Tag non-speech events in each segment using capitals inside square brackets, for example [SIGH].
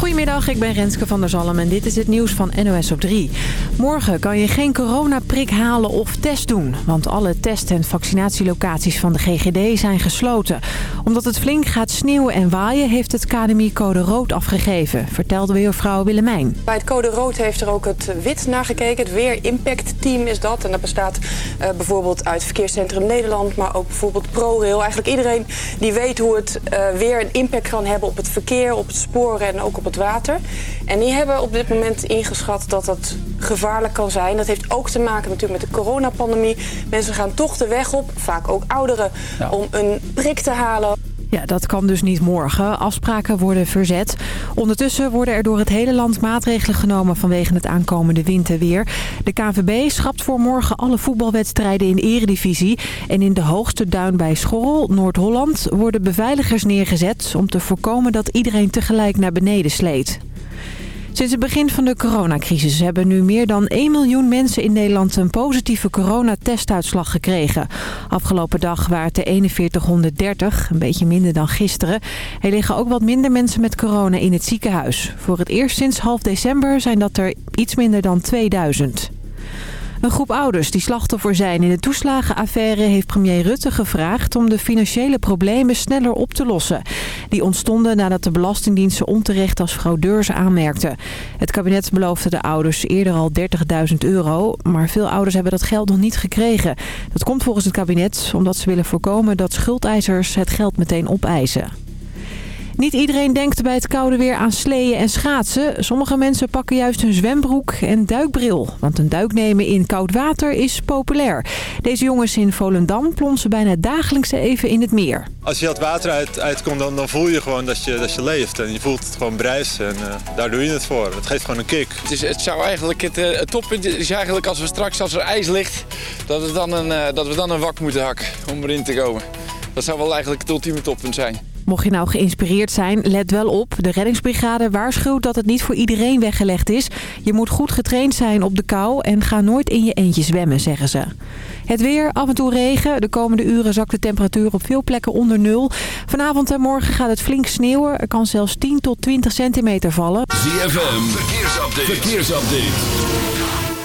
Goedemiddag, ik ben Renske van der Zalm en dit is het nieuws van NOS op 3. Morgen kan je geen coronaprik halen of test doen. Want alle test- en vaccinatielocaties van de GGD zijn gesloten. Omdat het flink gaat sneeuwen en waaien heeft het KNMI code rood afgegeven. Vertelde weervrouw Willemijn. Bij het code rood heeft er ook het wit naar gekeken. Het Weer Impact Team is dat. En dat bestaat uh, bijvoorbeeld uit Verkeerscentrum Nederland, maar ook bijvoorbeeld ProRail. Eigenlijk iedereen die weet hoe het uh, weer een impact kan hebben op het verkeer, op het sporen en ook op het water. En die hebben op dit moment ingeschat dat dat gevaarlijk kan zijn. Dat heeft ook te maken natuurlijk met de coronapandemie. Mensen gaan toch de weg op, vaak ook ouderen, ja. om een prik te halen. Ja, dat kan dus niet morgen. Afspraken worden verzet. Ondertussen worden er door het hele land maatregelen genomen vanwege het aankomende winterweer. De KVB schrapt voor morgen alle voetbalwedstrijden in eredivisie. En in de hoogste duin bij Schorrel, Noord-Holland, worden beveiligers neergezet... om te voorkomen dat iedereen tegelijk naar beneden sleet. Sinds het begin van de coronacrisis hebben nu meer dan 1 miljoen mensen in Nederland een positieve coronatestuitslag gekregen. Afgelopen dag waren het er 4130, een beetje minder dan gisteren. Er liggen ook wat minder mensen met corona in het ziekenhuis. Voor het eerst sinds half december zijn dat er iets minder dan 2000. Een groep ouders die slachtoffer zijn in de toeslagenaffaire... heeft premier Rutte gevraagd om de financiële problemen sneller op te lossen. Die ontstonden nadat de Belastingdienst ze onterecht als fraudeurs aanmerkte. Het kabinet beloofde de ouders eerder al 30.000 euro... maar veel ouders hebben dat geld nog niet gekregen. Dat komt volgens het kabinet omdat ze willen voorkomen dat schuldeisers het geld meteen opeisen. Niet iedereen denkt bij het koude weer aan sleeën en schaatsen. Sommige mensen pakken juist een zwembroek en duikbril. Want een duik nemen in koud water is populair. Deze jongens in Volendam plonsen bijna dagelijks even in het meer. Als je het water uit, uitkomt, dan, dan voel je gewoon dat je, dat je leeft. En je voelt het gewoon bruisen. En uh, daar doe je het voor. Het geeft gewoon een kick. Het, is, het zou eigenlijk het, uh, het toppunt is eigenlijk als we straks, als er ijs ligt, dat, we dan een, uh, dat we dan een wak moeten hakken om erin te komen. Dat zou wel eigenlijk het ultieme toppunt zijn. Mocht je nou geïnspireerd zijn, let wel op. De reddingsbrigade waarschuwt dat het niet voor iedereen weggelegd is. Je moet goed getraind zijn op de kou en ga nooit in je eentje zwemmen, zeggen ze. Het weer, af en toe regen. De komende uren zakt de temperatuur op veel plekken onder nul. Vanavond en morgen gaat het flink sneeuwen. Er kan zelfs 10 tot 20 centimeter vallen. ZFM, verkeersupdate. verkeersupdate.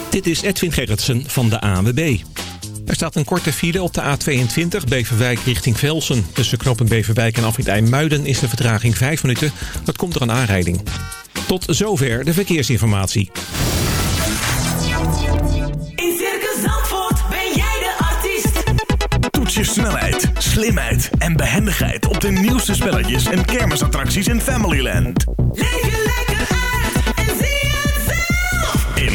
Dit is Edwin Gerritsen van de ANWB. Er staat een korte file op de A22 Beverwijk richting Velsen. Tussen knoppen Beverwijk en Afrit IJmuiden is de vertraging 5 minuten. Dat komt er een aanrijding. Tot zover de verkeersinformatie. In Circus Zandvoort ben jij de artiest. Toets je snelheid, slimheid en behendigheid op de nieuwste spelletjes en kermisattracties in Familyland. Leef je lekker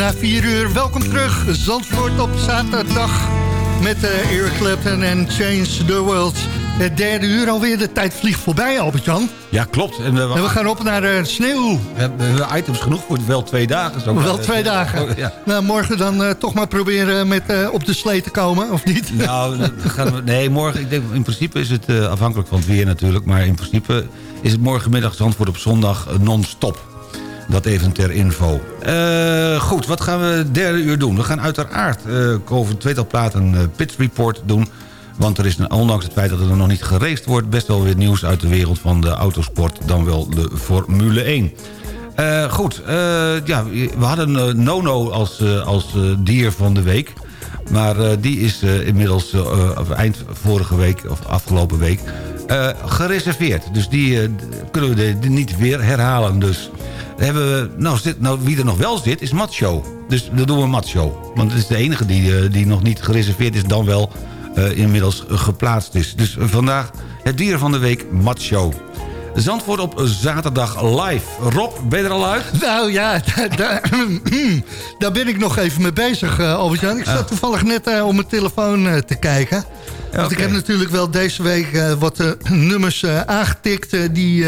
Na 4 uur, welkom terug. Zandvoort op zaterdag met uh, Eric Clapton en Change the World. Het derde uur alweer, de tijd vliegt voorbij, Albert-Jan. Ja, klopt. En we, En we gaan op naar de sneeuw. we hebben, items genoeg voor wel twee dagen. Zo Wel twee [LAUGHS] dagen. Oh, Ja. Nou, morgen dan eh, toch maar proberen met eh, op de slee te komen, of niet? Nou, [LAUGHS] gaan we, nee, morgen, ik denk, in principe is het eh, afhankelijk van het weer natuurlijk... maar in principe is het morgenmiddag Zandvoort op zondag eh, non-stop. Dat even ter info. Eh, goed, wat gaan we derde uur doen? We gaan uiteraard eh, over een tweetal platen uh, pit report doen... want er is, ondanks het feit dat er nog niet geraced wordt... best wel weer nieuws uit de wereld van de autosport... dan wel de Formule 1. Eh, goed, ja, we hadden Nono als, als dier van de week... Maar die is inmiddels of eind vorige week, of afgelopen week, gereserveerd. Dus die kunnen we niet weer herhalen. Dus hebben we, nou, zit, nou, wie er nog wel zit, is Macho. Dus dat doen we Macho. Want het is de enige die, eh, die nog niet gereserveerd is, dan wel eh, inmiddels geplaatst is. Dus vandaag het dier van de week, Macho. Zandvoort op zaterdag live. Rob, ben je er al uit? Nou ja, [LAUGHS] daar, daar, ben ik nog even mee bezig, eh Albert-Jan. Ik zat toevallig net op mijn telefoon te kijken. Want ik heb natuurlijk wel deze week eh, wat eh, [CLEARS THROAT] nummers eh, aangetikt... die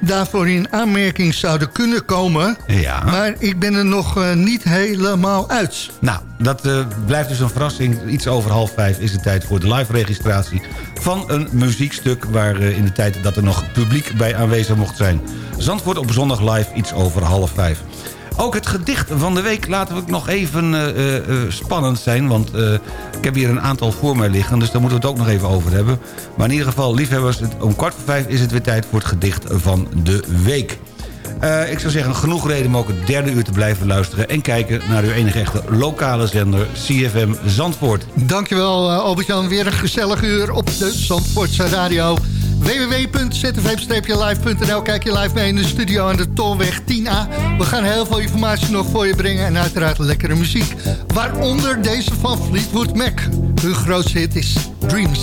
daarvoor in aanmerking zouden kunnen komen. Ja. Maar ik ben er nog niet helemaal uit. Nou, dat blijft dus een verrassing. Iets over half vijf is de tijd voor de live registratie van een muziekstuk... waar in de tijd dat er nog publiek bij aanwezig mocht zijn. Zandvoort op zondag live, iets over half vijf. Ook het gedicht van de week laten we nog even eh, eh, eh, spannend zijn... want ik heb hier een aantal voor mij liggen... dus daar moeten we het ook nog even over hebben. Maar in ieder geval, liefhebbers, om kwart voor vijf is het weer tijd... voor het gedicht van de week. Ik zou zeggen, genoeg reden om ook het derde uur te blijven luisteren... en kijken naar uw enige echte lokale zender CFM Zandvoort. Dankjewel Albert-Jan. Weer een gezellig uur op de Zandvoortse Radio. www.zfm-live.nl Kijk je live mee in de studio aan de Tolweg 10A. We gaan heel veel informatie nog voor je brengen en uiteraard lekkere muziek. Waaronder deze van Fleetwood Mac. Hun grootste hit is Dreams.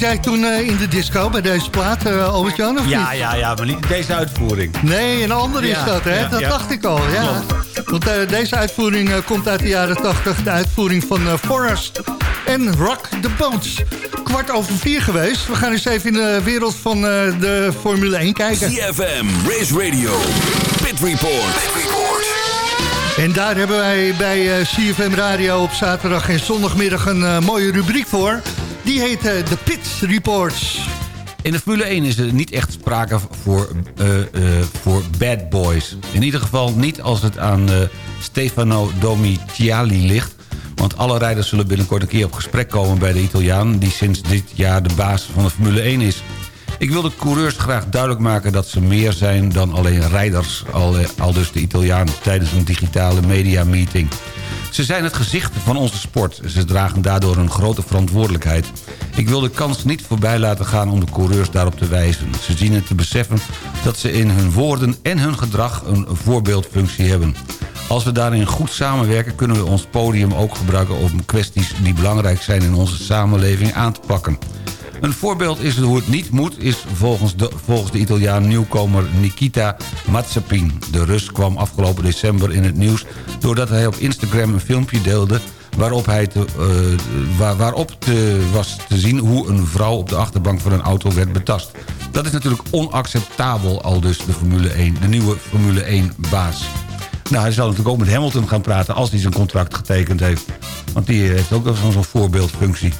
Jij toen eh, in de disco bij deze plaat, eh, Albert-Jan, of Ja, niet? ja, ja, maar niet deze uitvoering. Nee, een andere is dat, hè? ja, dat ja. dacht ik al, ja. Want eh, deze uitvoering eh, komt uit de jaren 80. De uitvoering van eh, Forrest en Rock the Boats. Kwart over vier geweest. We gaan eens even in de wereld van eh, de Formule 1 kijken. CFM, Race Radio, Pit Report. En daar hebben wij bij eh, CFM Radio op zaterdag en zondagmiddag een mooie rubriek voor. Die heet eh, de Pit Reports. In de Formule 1 is er niet echt sprake voor, eh, eh, voor bad boys. In ieder geval niet als het aan Stefano Domiciali ligt. Want alle rijders zullen binnenkort een keer op gesprek komen bij de Italiaan... die sinds dit jaar de baas van de Formule 1 is. Ik wil de coureurs graag duidelijk maken dat ze meer zijn dan alleen rijders... al, al dus de Italiaan tijdens een digitale media meeting. Ze zijn het gezicht van onze sport. Ze dragen daardoor een grote verantwoordelijkheid. Ik wil de kans niet voorbij laten gaan om de coureurs daarop te wijzen. Ze zien het te beseffen dat ze in hun woorden en hun gedrag een voorbeeldfunctie hebben. Als we daarin goed samenwerken kunnen we ons podium ook gebruiken... om kwesties die belangrijk zijn in onze samenleving aan te pakken. Een voorbeeld is hoe het niet moet... is volgens de, volgens de Italiaan nieuwkomer Nikita Mazepin. De Rus kwam afgelopen december in het nieuws... doordat hij op Instagram een filmpje deelde... waarop, hij eh, waar, waarop te, was te zien hoe een vrouw op de achterbank van een auto werd betast. Dat is natuurlijk onacceptabel, al dus de Formule 1, de nieuwe Formule 1-baas. Nou, hij zal natuurlijk ook met Hamilton gaan praten als hij zijn contract getekend heeft. Want die heeft ook wel zo'n voorbeeldfunctie.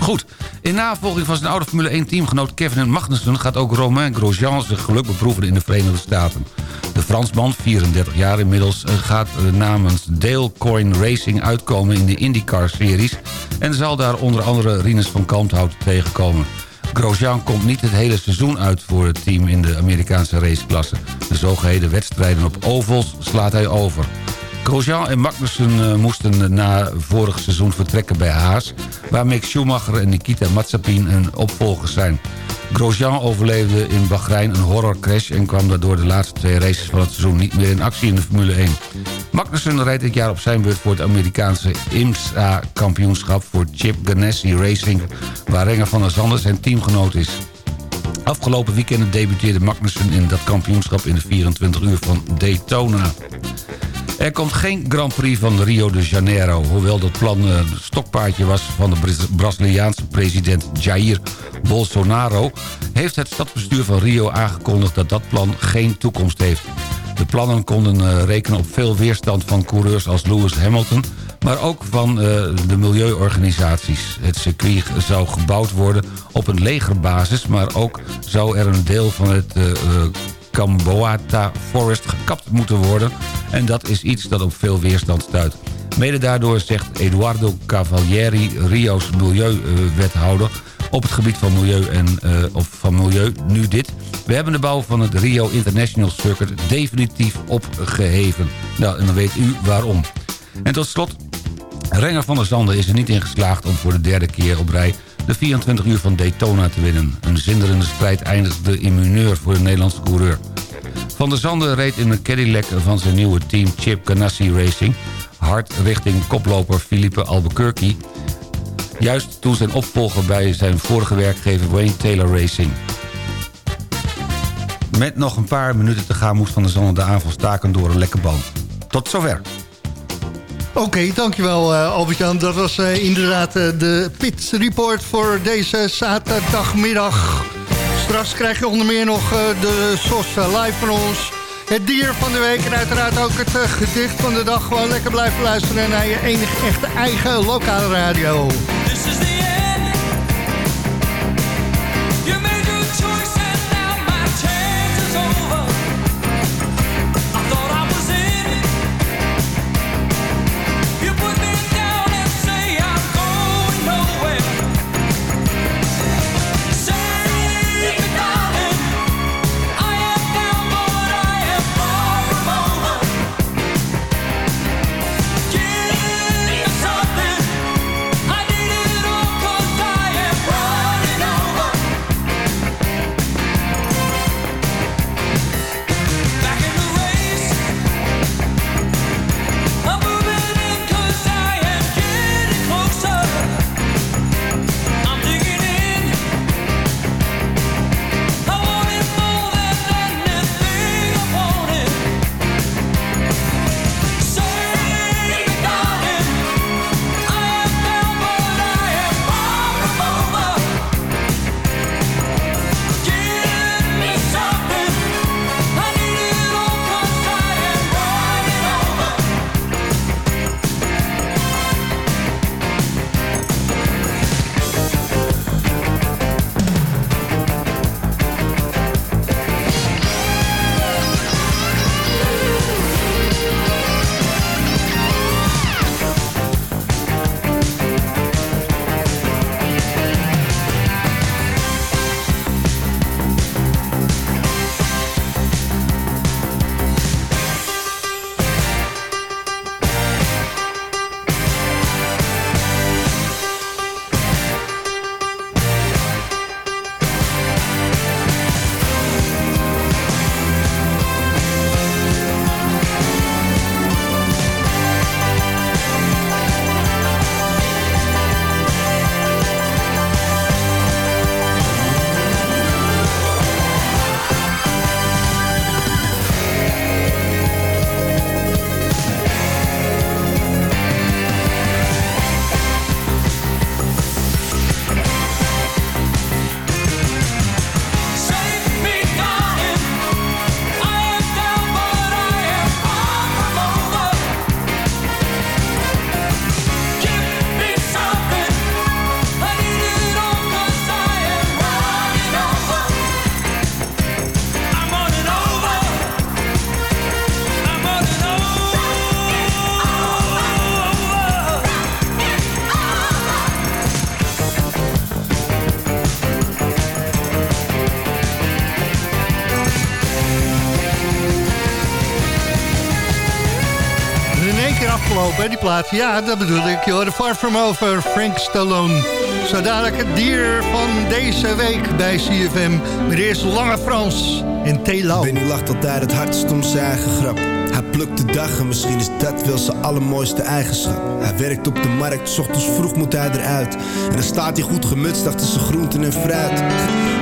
Goed, in navolging van zijn oude Formule 1-teamgenoot Kevin Magnussen... gaat ook Romain Grosjean zich geluk beproeven in de Verenigde Staten. De Fransman, 34 jaar inmiddels, eh, gaat eh, namens Dale Coin Racing uitkomen in de IndyCar-series... en zal daar onder andere Rinus van Kalmthout tegenkomen. Grosjean komt niet het hele seizoen uit voor het team in de Amerikaanse raceklasse. De zogeheten wedstrijden op ovals slaat hij over. Grosjean en Magnussen eh, moesten na vorig seizoen vertrekken bij Haas... waar Mick Schumacher en Nikita Mazepin hun opvolgers zijn. Grosjean overleefde in Bahrein een horrorcrash... en kwam daardoor de laatste twee races van het seizoen niet meer in actie in de Formule 1. Magnussen rijdt dit jaar op zijn beurt voor het Amerikaanse IMSA-kampioenschap... voor Chip Ganassi Racing, waar Renger van der Zanden zijn teamgenoot is. Afgelopen weekend debuteerde Magnussen in dat kampioenschap in de 24 uur van Daytona. Er komt geen Grand Prix van Rio de Janeiro. Hoewel dat plan een stokpaardje was van de Braz- Braziliaanse president Jair Bolsonaro... heeft het stadsbestuur van Rio aangekondigd dat dat plan geen toekomst heeft. De plannen konden eh, rekenen op veel weerstand van coureurs als Lewis Hamilton... maar ook van eh, de milieuorganisaties. Het circuit zou gebouwd worden op een legerbasis... maar ook zou er een deel van het eh, eh, Camboata Forest gekapt moeten worden... en dat is iets dat op veel weerstand stuit. Mede daardoor zegt Eduardo Cavalieri, Rio's milieuwethouder... op het gebied van milieu, en, eh, of van milieu nu dit. We hebben de bouw van het Rio International Circuit definitief opgeheven. Nou, en dan weet u waarom. En tot slot, Renger van der Zanden is er niet in geslaagd om voor de derde keer op rij de 24 uur van Daytona te winnen. Een zinderende strijd eindigde in mineur voor de Nederlandse coureur. Van der Zanden reed in een Cadillac van zijn nieuwe team Chip Ganassi Racing... hard richting koploper Philippe Albuquerque... juist toen zijn opvolger bij zijn vorige werkgever Wayne Taylor Racing. Met nog een paar minuten te gaan moest Van der Zanden de aanval staken door een lekke. Tot zover. Oké, dankjewel uh, Albert-Jan. Dat was uh, inderdaad uh, de Pit Report voor deze zaterdagmiddag. Straks krijg je onder meer nog de SOS live van ons. Het dier van de week en uiteraard ook het gedicht van de dag. Gewoon lekker blijven luisteren naar je enige echte eigen lokale radio. Ja, dat bedoel ik. Je hoorde Far From Over, Frank Stallone. Zo dadelijk het dier van deze week bij CFM. Maar eerst Lange Frans in Telau. Benny lacht altijd het hardst om zijn eigen grap. Hij plukt de dag en misschien is dat wel zijn allermooiste eigenschap. Hij werkt op de markt, 's ochtends vroeg moet hij eruit. En dan staat hij goed gemutst achter zijn groenten en fruit.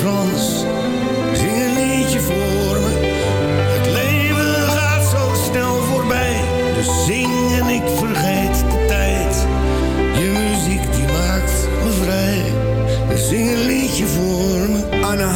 Frans, zing een liedje voor me. Het leven gaat zo snel voorbij, dus zing en ik vergeet de tijd. Je muziek die maakt me vrij, dus zing een liedje voor me. Anna,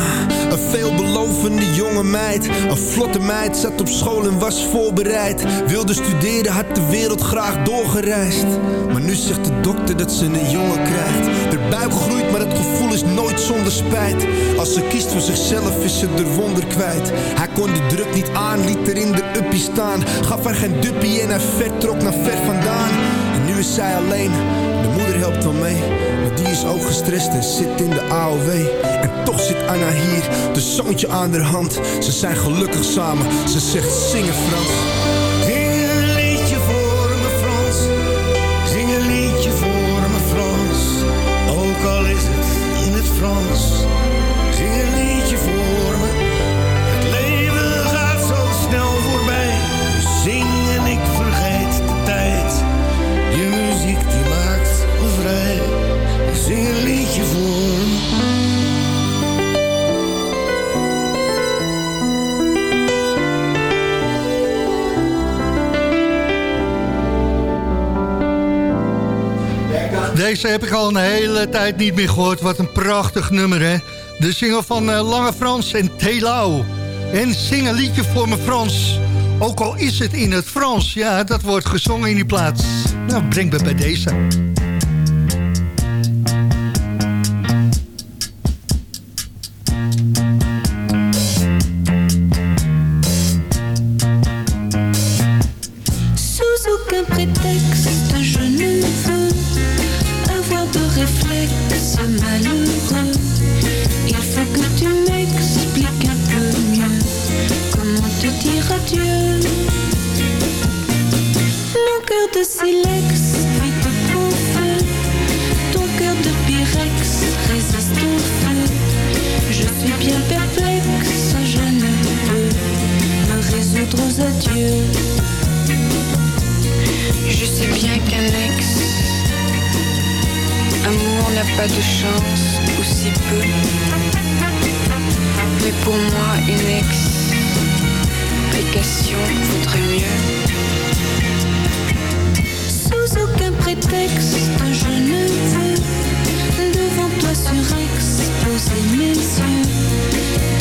een veelbelovende jonge meid. Een vlotte meid, zat op school en was voorbereid. Wilde studeren, had de wereld graag doorgereisd. Maar nu zegt de dokter dat ze een jongen krijgt. De buik groeit, maar het gevoel is nooit zonder spijt. Als ze kiest voor zichzelf, is ze er wonder kwijt. Hij kon de druk niet aan, liet er in de uppie staan. Gaf haar geen duppie en hij vertrok naar ver vandaan. En nu is zij alleen. De moeder helpt wel mee, maar die is ook gestrest en zit in de AOW. En toch zit Anna hier, de zoontje aan haar hand. Ze zijn gelukkig samen, ze zegt zingen Frans. Deze heb ik al een hele tijd niet meer gehoord. Wat een prachtig nummer, hè? De single van eh, Lange Frans en Telau. En zing een liedje voor me Frans. Ook al is het in het Frans. Ja, dat wordt gezongen in die plaats. Nou, breng me bij deze. De chance ou si peu Mais pour moi une ex Application vaudrait mieux Sous aucun prétexte, je ne veux devant toi surex poser mes yeux.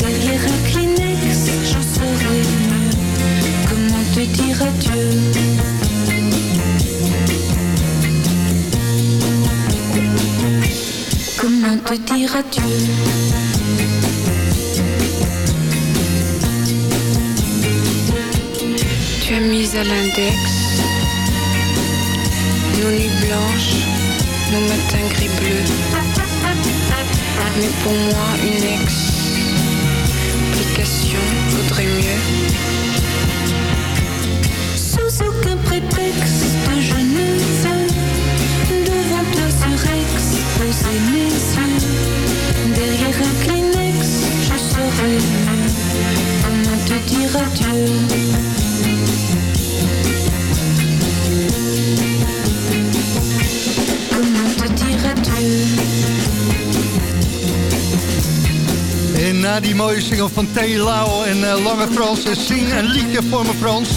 Derrière un Kleenex, j'en saurais mieux. Comment te dire adieu? Te dire adieu? Tu as mis à l'index nos nuits blanches, nos matins gris bleus. Mais pour moi, une explication vaudrait mieux. Sous aucun prétexte, je ne veux devant toi surexposer mes yeux. Die mooie single van T. Lau en eh, Lange Frans... en zing een liedje voor me Frans.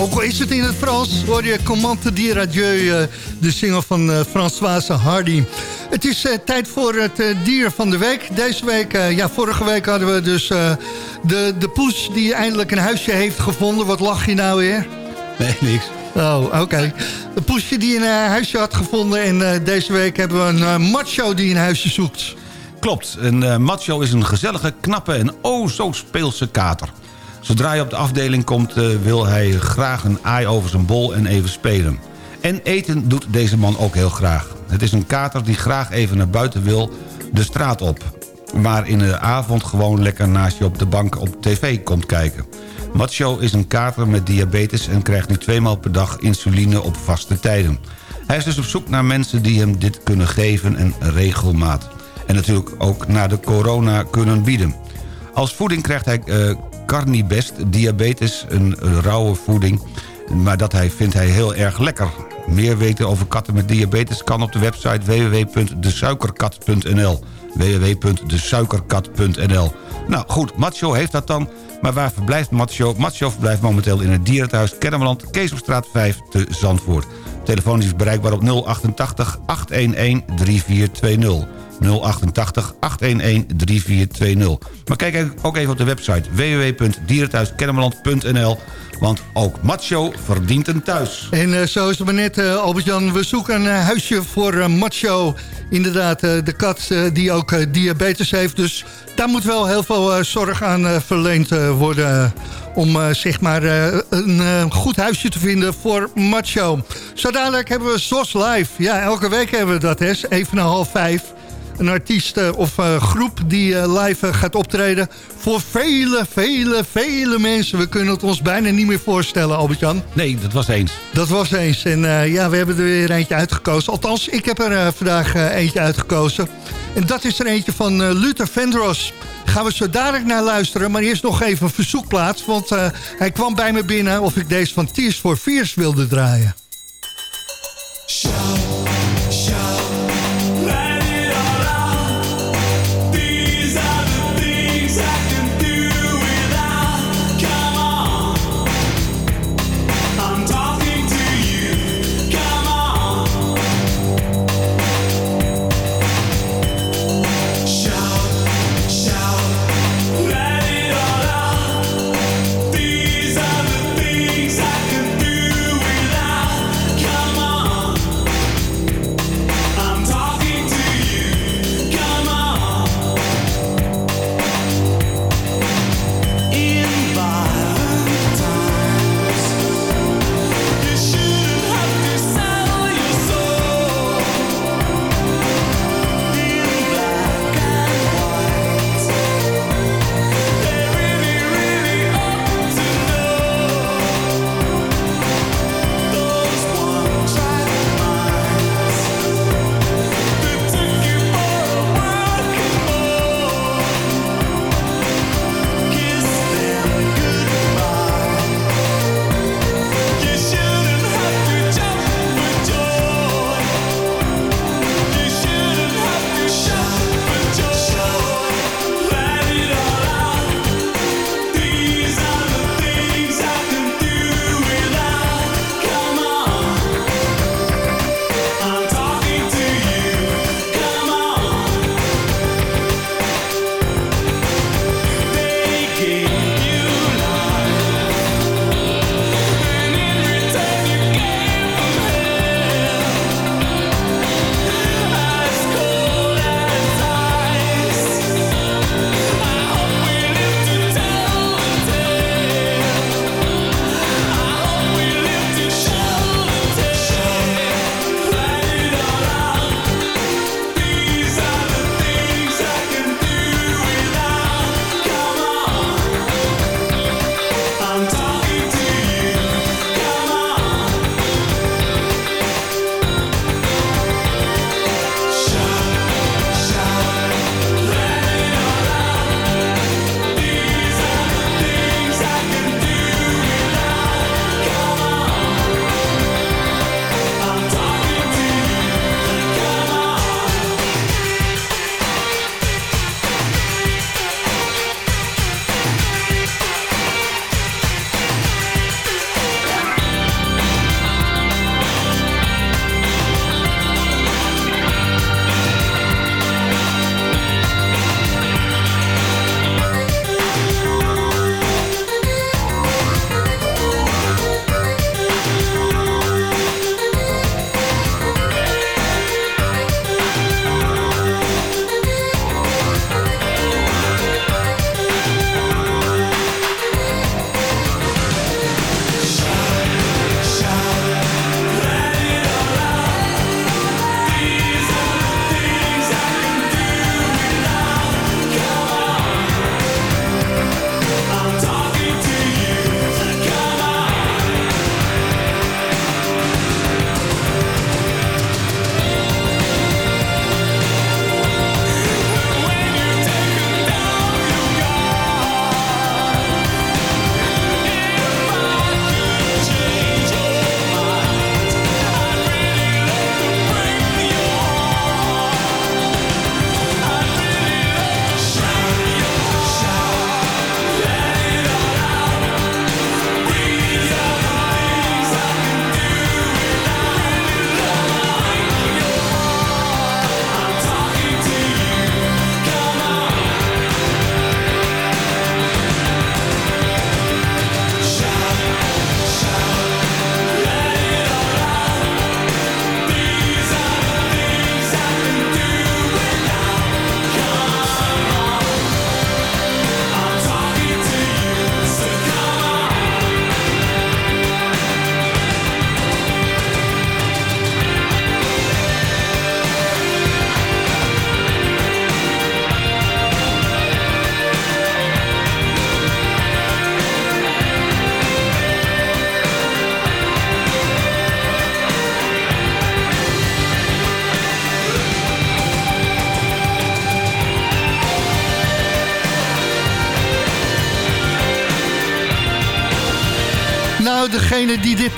Ook al is het in het Frans, hoor je Comment te dire adieu... eh, de single van eh, Françoise Hardy. Het is eh, tijd voor het eh, dier van de week. Deze week, eh, ja, vorige week hadden we dus de, de poes... die eindelijk een huisje heeft gevonden. Wat lach je nou weer? Nee, niks. Oh, oké. Een poesje die een huisje had gevonden... en deze week hebben we een macho die een huisje zoekt. Klopt, een macho is een gezellige, knappe en oh zo speelse kater. Zodra hij op de afdeling komt wil hij graag een aai over zijn bol en even spelen. En eten doet deze man ook heel graag. Het is een kater die graag even naar buiten wil, de straat op. Maar in de avond gewoon lekker naast je op de bank op tv komt kijken. Macho is een kater met diabetes en krijgt nu tweemaal per dag insuline op vaste tijden. Hij is dus op zoek naar mensen die hem dit kunnen geven en regelmaat. En natuurlijk ook naar de corona kunnen bieden. Als voeding krijgt hij eh, Carnibest, diabetes, een rauwe voeding. Maar dat hij, vindt hij heel erg lekker. Meer weten over katten met diabetes kan op de website www.desuikerkat.nl www.desuikerkat.nl Nou goed, Macho heeft dat dan. Maar waar verblijft Macho? Macho verblijft momenteel in het dierenthuis Kennemerland... Keesopstraat 5 te Zandvoort. Telefoon is bereikbaar op 088 811 3420. 088 811 3420. Maar kijk ook even op de website www.dierenthuiskennemerland.nl want ook Macho verdient een thuis. En eh, zo is het maar net, eh, Albert-Jan. We zoeken een eh, huisje voor Macho. Inderdaad, de kat die ook diabetes heeft. Dus daar moet wel heel veel zorg aan verleend worden... om zeg maar een goed huisje te vinden voor Macho. Zo dadelijk hebben we SOS Live. Ja, elke week hebben we dat, hè. Even na half vijf. Een artiest eh, of eh, groep die eh, live gaat optreden... voor vele, vele, vele mensen. We kunnen het ons bijna niet meer voorstellen, Albert-Jan. Nee, dat was eens. Dat was eens. En eh, ja, we hebben er weer eentje uitgekozen. Althans, ik heb er vandaag eentje uitgekozen. En dat is er eentje van eh, Luther Vandross. Gaan we zo dadelijk naar luisteren. Maar eerst nog even een verzoekplaats. Want eh, hij kwam bij me binnen of ik deze van Tears for Fears wilde draaien.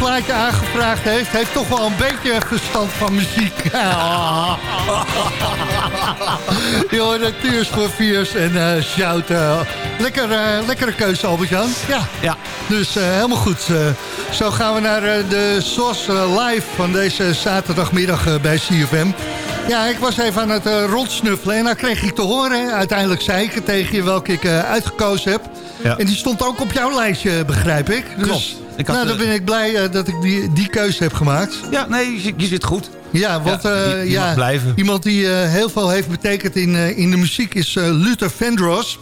Plaatje aangevraagd heeft... heeft toch wel een beetje verstand van muziek. [LAUGHS] Je hoort het Tears Fears en eh Shout. eh, lekker, eh, lekkere keuze, Albert-Jan. Ja. ja. Dus helemaal goed. Zo gaan we naar de SOS live van deze zaterdagmiddag bij CFM. Ja, ik was even aan het rondsnuffelen en dan kreeg ik te horen... uiteindelijk zei ik het tegen je welke ik uitgekozen heb. Ja. En die stond ook op jouw lijstje, begrijp ik. Dus, Klopt. Ik had, nou, dan eh, ben ik blij eh, dat ik die, die keuze heb gemaakt. Ja, nee, je, je zit goed. Ja, want Ja, eh, ja, blijven. iemand die heel veel heeft betekend in, in de muziek is Luther Vandross.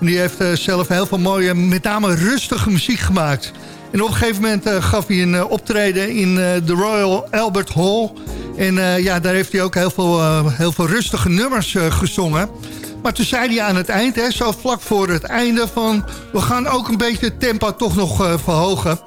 Die heeft zelf heel veel mooie, met name rustige muziek gemaakt. En op een gegeven moment gaf hij een optreden in de Royal Albert Hall. En ja, daar heeft hij ook heel veel, heel veel rustige nummers gezongen. Maar toen zei hij aan het eind, hè, zo vlak voor het einde... van we gaan ook een beetje het tempo toch nog eh, verhogen.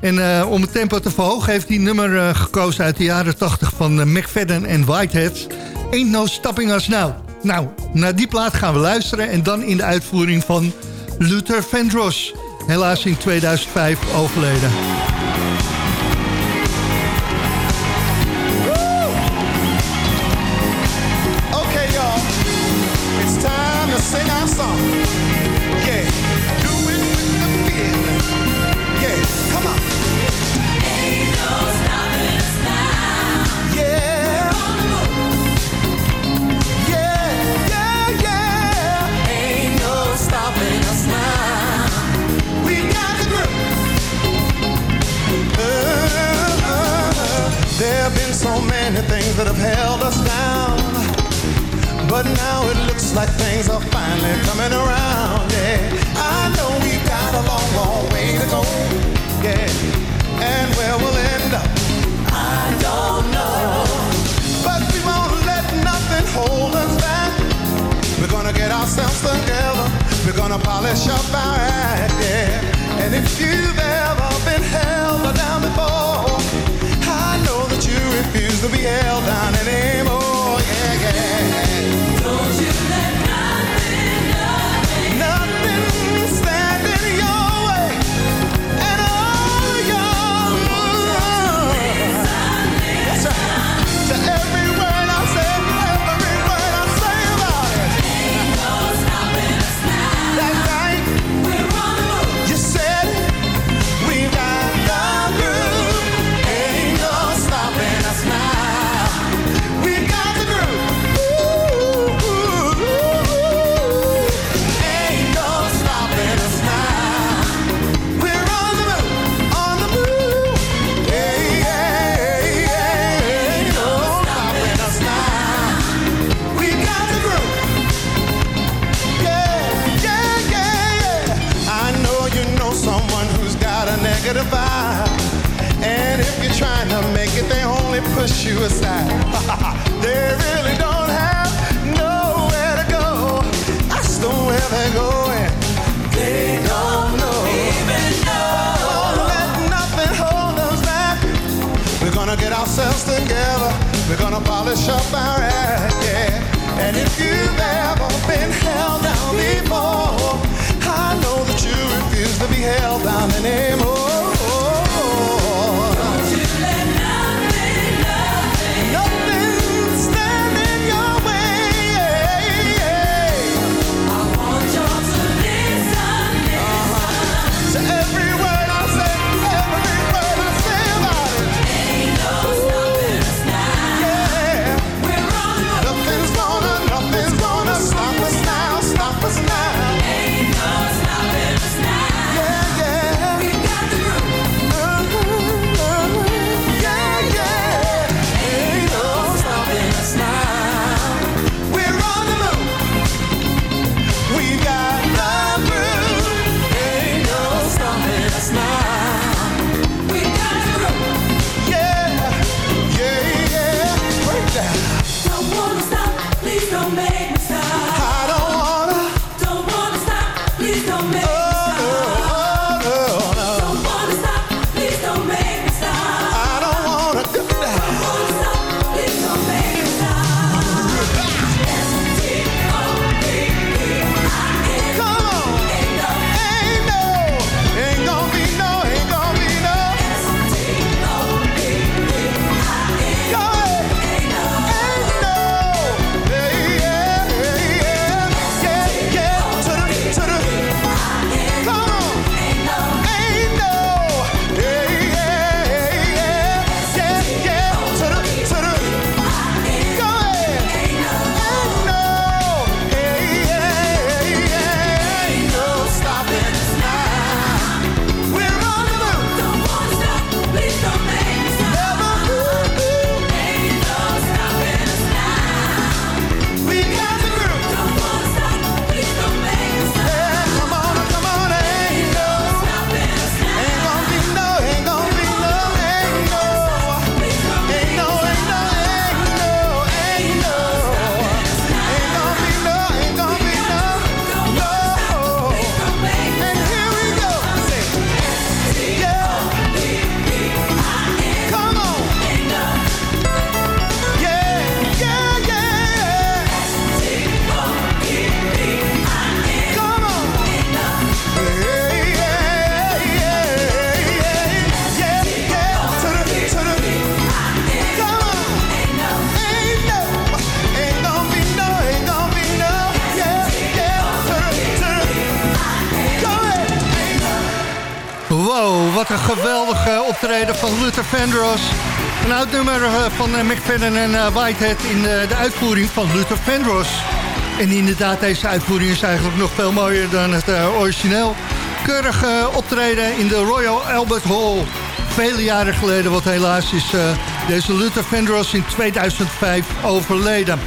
En eh, om het tempo te verhogen heeft hij nummer eh, gekozen uit de jaren 80 van McFadden en Whitehead. Ain't no stopping us now. Nou, naar die plaat gaan we luisteren en dan in de uitvoering van Luther Vandross. Helaas in 2005 overleden. Many things that have held us down. But now it looks like things are finally coming around, yeah. I know we've got a long, long way to go, yeah. And where we'll end up, I don't know. But we won't let nothing hold us back. We're gonna get ourselves together. We're gonna polish up our act, yeah. And if you've ever been held down before, to be held down anymore, wat een geweldige optreden van Luther Vandross. Een oud nummer eh, van eh, McFadden en eh, Whitehead in eh, de uitvoering van Luther Vandross. En inderdaad, deze uitvoering is eigenlijk nog veel mooier dan het eh, origineel. Keurig eh, optreden in de Royal Albert Hall. Vele jaren geleden, want helaas is eh, deze Luther Vandross in 2005 overleden.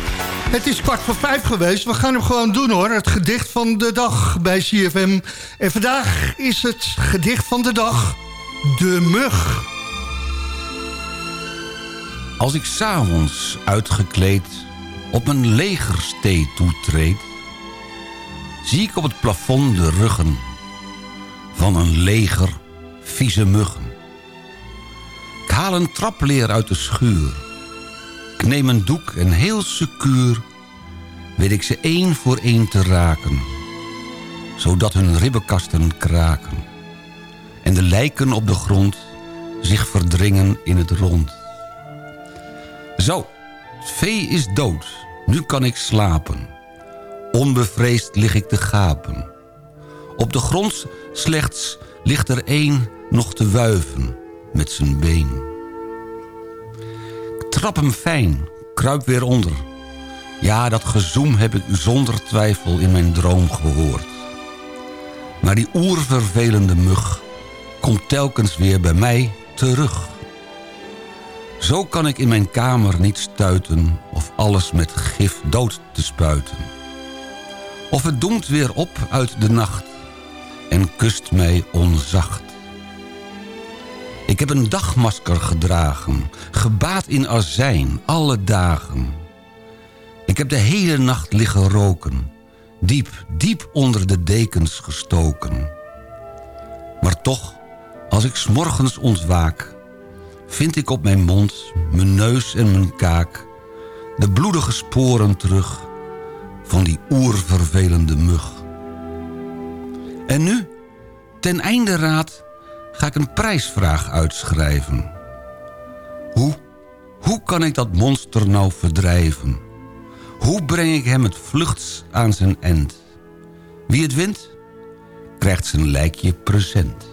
Het is kwart voor vijf geweest. We gaan hem gewoon doen hoor. Het gedicht van de dag bij CFM. En vandaag is het gedicht van de dag... De Mug. Als ik s'avonds uitgekleed op een legerstee toetreed... zie ik op het plafond de ruggen van een leger vieze muggen. Ik haal een trapleer uit de schuur. Ik neem een doek en heel secuur weet ik ze één voor één te raken... zodat hun ribbenkasten kraken... en de lijken op de grond zich verdringen in het rond. Zo, het vee is dood, nu kan ik slapen. Onbevreesd lig ik te gapen. Op de grond slechts ligt er één nog te wuiven met zijn been. Ik trap hem fijn, kruip weer onder. Ja, dat gezoem heb ik zonder twijfel in mijn droom gehoord. Maar die oervervelende mug komt telkens weer bij mij terug. Zo kan ik in mijn kamer niet stuiten... of alles met gif dood te spuiten. Of het doemt weer op uit de nacht... en kust mij onzacht. Ik heb een dagmasker gedragen... gebaat in azijn, alle dagen. Ik heb de hele nacht liggen roken... diep, diep onder de dekens gestoken. Maar toch, als ik 's morgens ontwaak vind ik op mijn mond, mijn neus en mijn kaak... de bloedige sporen terug van die oervervelende mug. En nu, ten einde raad, ga ik een prijsvraag uitschrijven. Hoe, hoe kan ik dat monster nou verdrijven? Hoe breng ik hem het vluchts aan zijn end? Wie het wint, krijgt zijn lijkje present.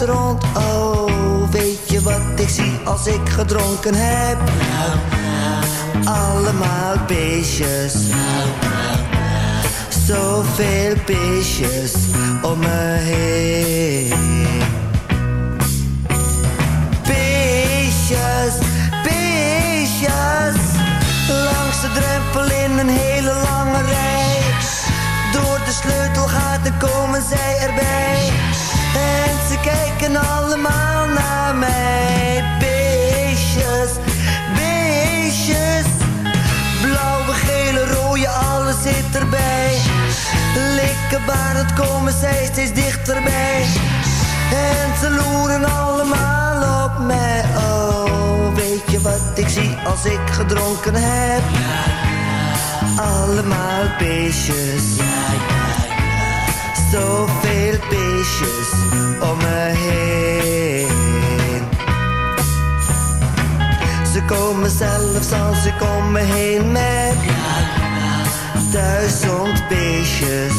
rond. Oh, weet je wat ik zie als ik gedronken heb? Allemaal beestjes. Zoveel beestjes om me heen. Beestjes, beestjes. Langs de drempel in een hele lange rij. Door de sleutelgaten komen zij erbij. En ze kijken allemaal naar mij. Beestjes, beestjes. Blauwe, gele, rode, alles zit erbij. Likkenbarend komen zij steeds dichterbij. En ze loeren allemaal op mij. Oh, weet je wat ik zie als ik gedronken heb? Allemaal beestjes. Zoveel beestjes om me heen. Ze komen zelfs als om me heen met duizend beestjes.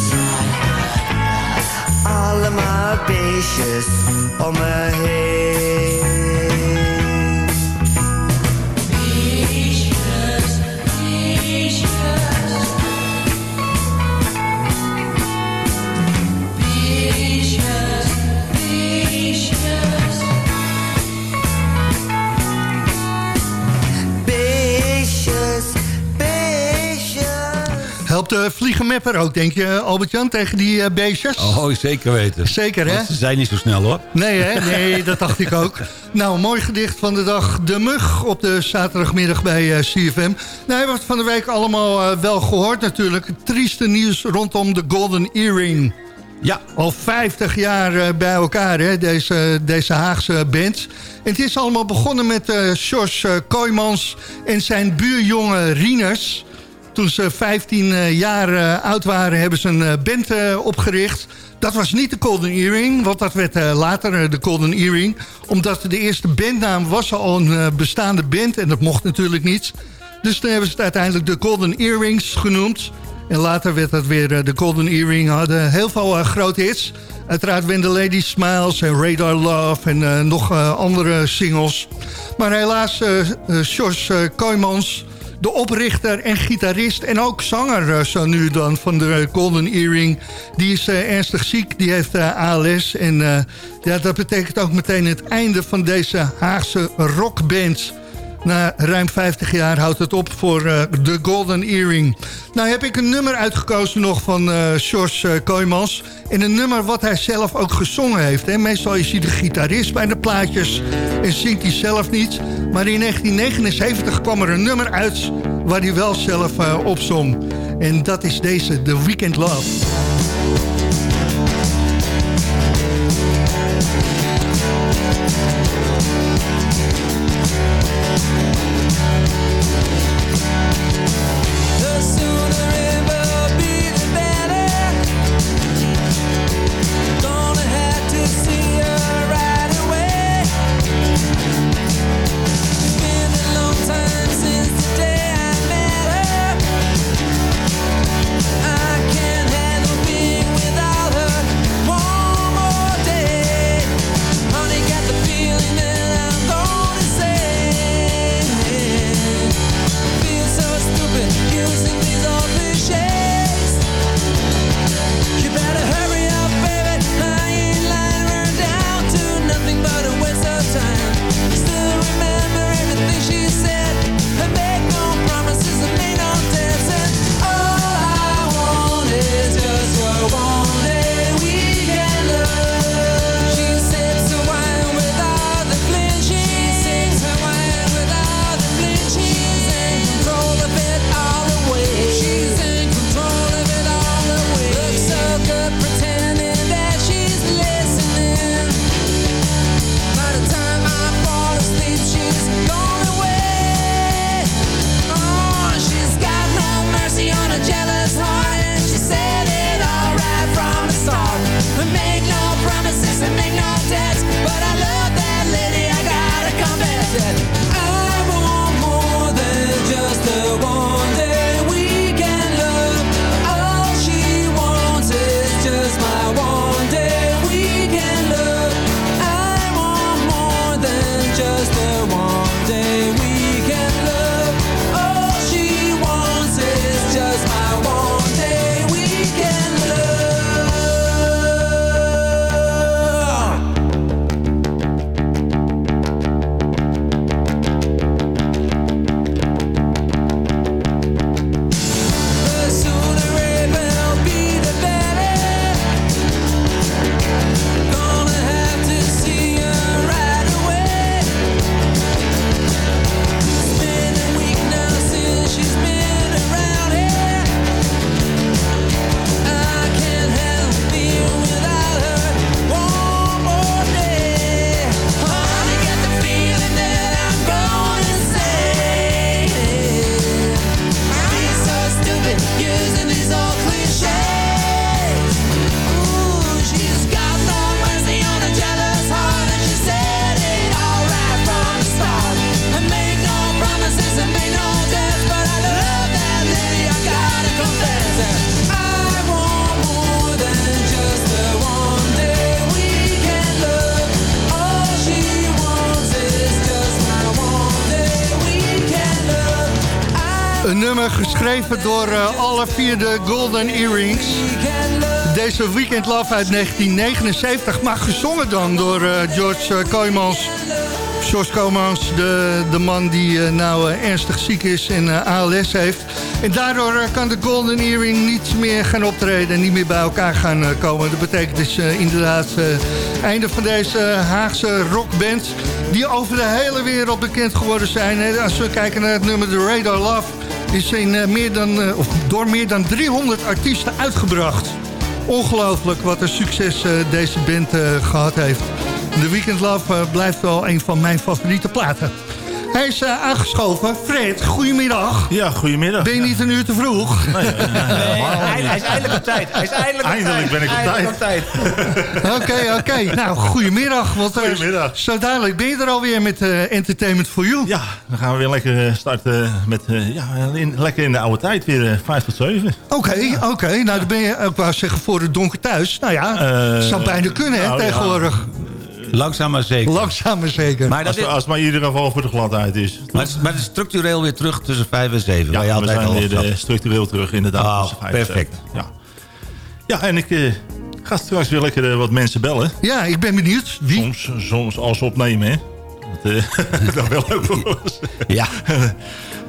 Allemaal beestjes om me heen. De vliegenmapper ook, denk je, Albert-Jan, tegen die eh, beestjes? Oh, zeker weten. Zeker, hè? Want Ze zijn niet zo snel, hoor. Nee, hè? Nee, [LAUGHS] dat dacht ik ook. Nou, mooi gedicht van de dag. De mug op de zaterdagmiddag bij eh, CFM. Nou, hebben we het van de week allemaal eh, wel gehoord natuurlijk. Het trieste nieuws rondom de Golden Earring. Ja. Al 50 jaar bij elkaar, hè, deze, deze Haagse band. En het is allemaal begonnen met eh, Kooijmans en zijn buurjongen Rieners. Toen ze 15 eh, jaar eh, oud waren, hebben ze een eh, band opgericht. Dat was niet de Golden Earring, want dat werd later de Golden Earring. Omdat de eerste bandnaam was al een bestaande band en dat mocht natuurlijk niet. Dus toen hebben ze het uiteindelijk de Golden Earrings genoemd. En later werd dat weer de Golden Earring. Hadden heel veel grote hits. Uiteraard When the Lady Smiles en Radar Love en nog andere singles. Maar helaas, eh, Kooijmans, de oprichter en gitarist... en ook zanger eh, zo nu dan van de Golden Earring... die is eh, ernstig ziek, die heeft eh, ALS. En ja, dat betekent ook meteen het einde van deze Haagse rockband... Na ruim 50 jaar houdt het op voor eh, de Golden Earring. Nou heb ik een nummer uitgekozen nog van Sjors eh, Kooijmans. En een nummer wat hij zelf ook gezongen heeft. Hè. Meestal is hij de gitarist bij de plaatjes en zingt hij zelf niet. Maar in 1979 kwam er een nummer uit waar hij wel zelf eh, opzong. En dat is deze, The Weekend Love. Geschreven door eh, alle vier de Golden Earrings. Deze Weekend Love uit 1979, maar gezongen dan door eh, George uh, Kooijmans. Jos Komans, de, de man die nou ernstig ziek is en ALS heeft. En daardoor kan de Golden Earring niet meer gaan optreden... en niet meer bij elkaar gaan komen. Dat betekent dus inderdaad eh einde van deze Haagse rockband... die over de hele wereld bekend geworden zijn. Als we kijken naar het nummer The Radar Love... is in, eh, meer dan, eh, door meer dan 300 artiesten uitgebracht. Ongelooflijk wat een succes eh, deze band eh, gehad heeft. The Weekend Love blijft wel een van mijn favoriete platen. Hij is eh, aangeschoven. Fred, goedemiddag. Ja, goedemiddag. Ben je niet een uur te vroeg? Nee, hij, [LAUGHS] hij is eindelijk op tijd. Hij is eindelijk op Eindelijk ben ik op Eindelijk tijd. [LAUGHS] Oké, oké. Nou, goedemiddag. Want, eh, Goedemiddag. Zo dadelijk ben je er alweer met eh, Entertainment for You. Ja, dan gaan we weer lekker starten met, eh, ja, in, lekker in de oude tijd, weer eh, 5 tot 7. Oké, oké. Nou, dan ben je, ik wou zeggen, voor het donker thuis. Nou ja, zou bijna kunnen, hè, nou ja. Langzaam maar zeker. Langzaam maar zeker. Maar, dat Als, is, als het maar in ieder geval voor de gladheid is. maar, het is- maar het is structureel weer terug tussen 5 en 7. Ja, waar je we zijn weer eh, structureel terug inderdaad. Tussen en perfect. Ja. ja, en ik eh, ga straks weer lekker eh, wat mensen bellen. Ja, ik ben benieuwd. Wie? Soms, soms als opnemen, hè. Dat, eh, [LAUGHS] dat wel ook wel eens. Ja. [LAUGHS]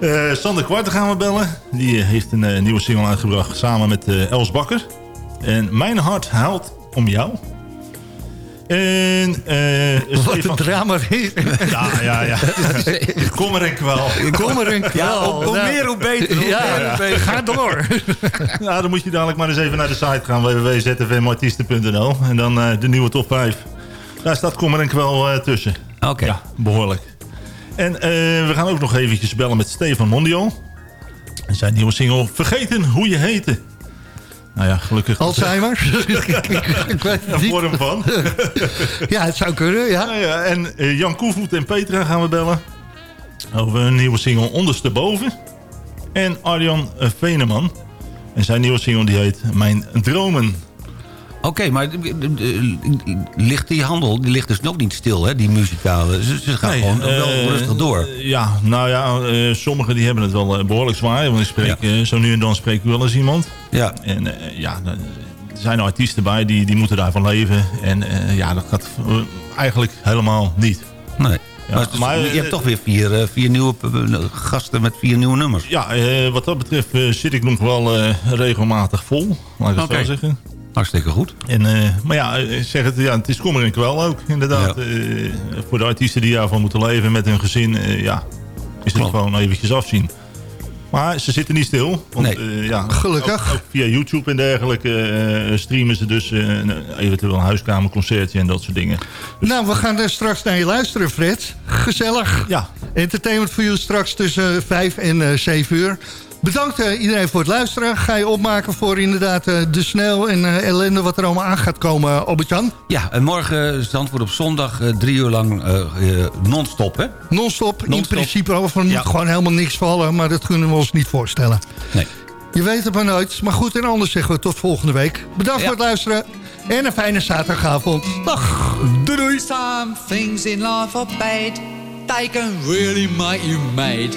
Eh, Sander Kwarten gaan we bellen. Die heeft een nieuwe single uitgebracht samen met Els Bakker. En Mijn hart huilt om jou. En eh Wat een drama weer. Ja, ja, ja. [LAUGHS] Kommer en kwel. Kom er een Ja, kwel. hoe, meer hoe beter. Hoe Ja, meer, hoe beter. ga door. [LAUGHS] Nou, dan moet je dadelijk maar eens even naar de site gaan. www.zfmartiesten.nl En dan eh, de nieuwe top 5. Daar staat Kommer en kwel eh, tussen. Oké. Ja, behoorlijk. En we gaan ook nog eventjes bellen met Stefan Mondio. En zijn nieuwe single Vergeten hoe je heette. Nou ja, gelukkig. Alzheimer? [LAUGHS] ik weet het Een niet. vorm van. [LAUGHS] Ja, het zou kunnen, ja. Nou ja, en eh, Jan Koevoet en Petra gaan we bellen. Over een nieuwe single Ondersteboven. En Arjan eh, Veneman. En zijn nieuwe single die heet Mijn Dromen. Oké, maar eh, eh, ligt die handel, die ligt dus nog niet stil, hè, die muzikale. Ze, ze gaan Nee, gewoon wel eh, rustig door. ja, nou ja, eh, sommigen die hebben het wel eh, behoorlijk zwaar. Want ik spreek, zo nu en dan spreek ik wel eens iemand. Ja. En ja, er zijn artiesten bij die, die moeten daarvan leven. En ja, dat gaat eigenlijk helemaal niet. Nee. Ja, maar, je hebt toch weer vier, vier nieuwe gasten met vier nieuwe nummers. Ja, wat dat betreft zit ik nog wel regelmatig vol. Laat ik het Oké. zo zeggen. Hartstikke goed. En, eh, maar ja, eh, zeg het, ja, het is kommer en kwel ook, inderdaad. Ja. Eh, voor de artiesten die daarvan moeten leven met hun gezin, eh, ja, is het Klopt. gewoon eventjes afzien. Maar ze zitten niet stil. Want, Nee. eh, ja, Gelukkig. Ook, ook via YouTube en dergelijke eh, streamen ze dus eh, een- eventueel een huiskamerconcertje en dat soort dingen. Nou, we gaan er straks naar je luisteren, Fred. Gezellig. Ja, Entertainment voor you straks tussen 5 en eh, 7 uur. Bedankt eh, iedereen voor het luisteren. Ga je opmaken voor inderdaad eh, de sneeuw en eh, ellende wat er allemaal aan gaat komen, Albert-Jan? Ja, en morgen Zandvoort op zondag drie uur lang non-stop, hè? Non-stop, in principe. Of er moet Ja. gewoon helemaal niks vallen, maar dat kunnen we ons niet voorstellen. Nee. Je weet het maar nooit. Maar goed, en anders zeggen we tot volgende week. Bedankt Ja. voor het luisteren en een fijne zaterdagavond. Dag. Doei doei. Some things in life are bad. They can really make you mad.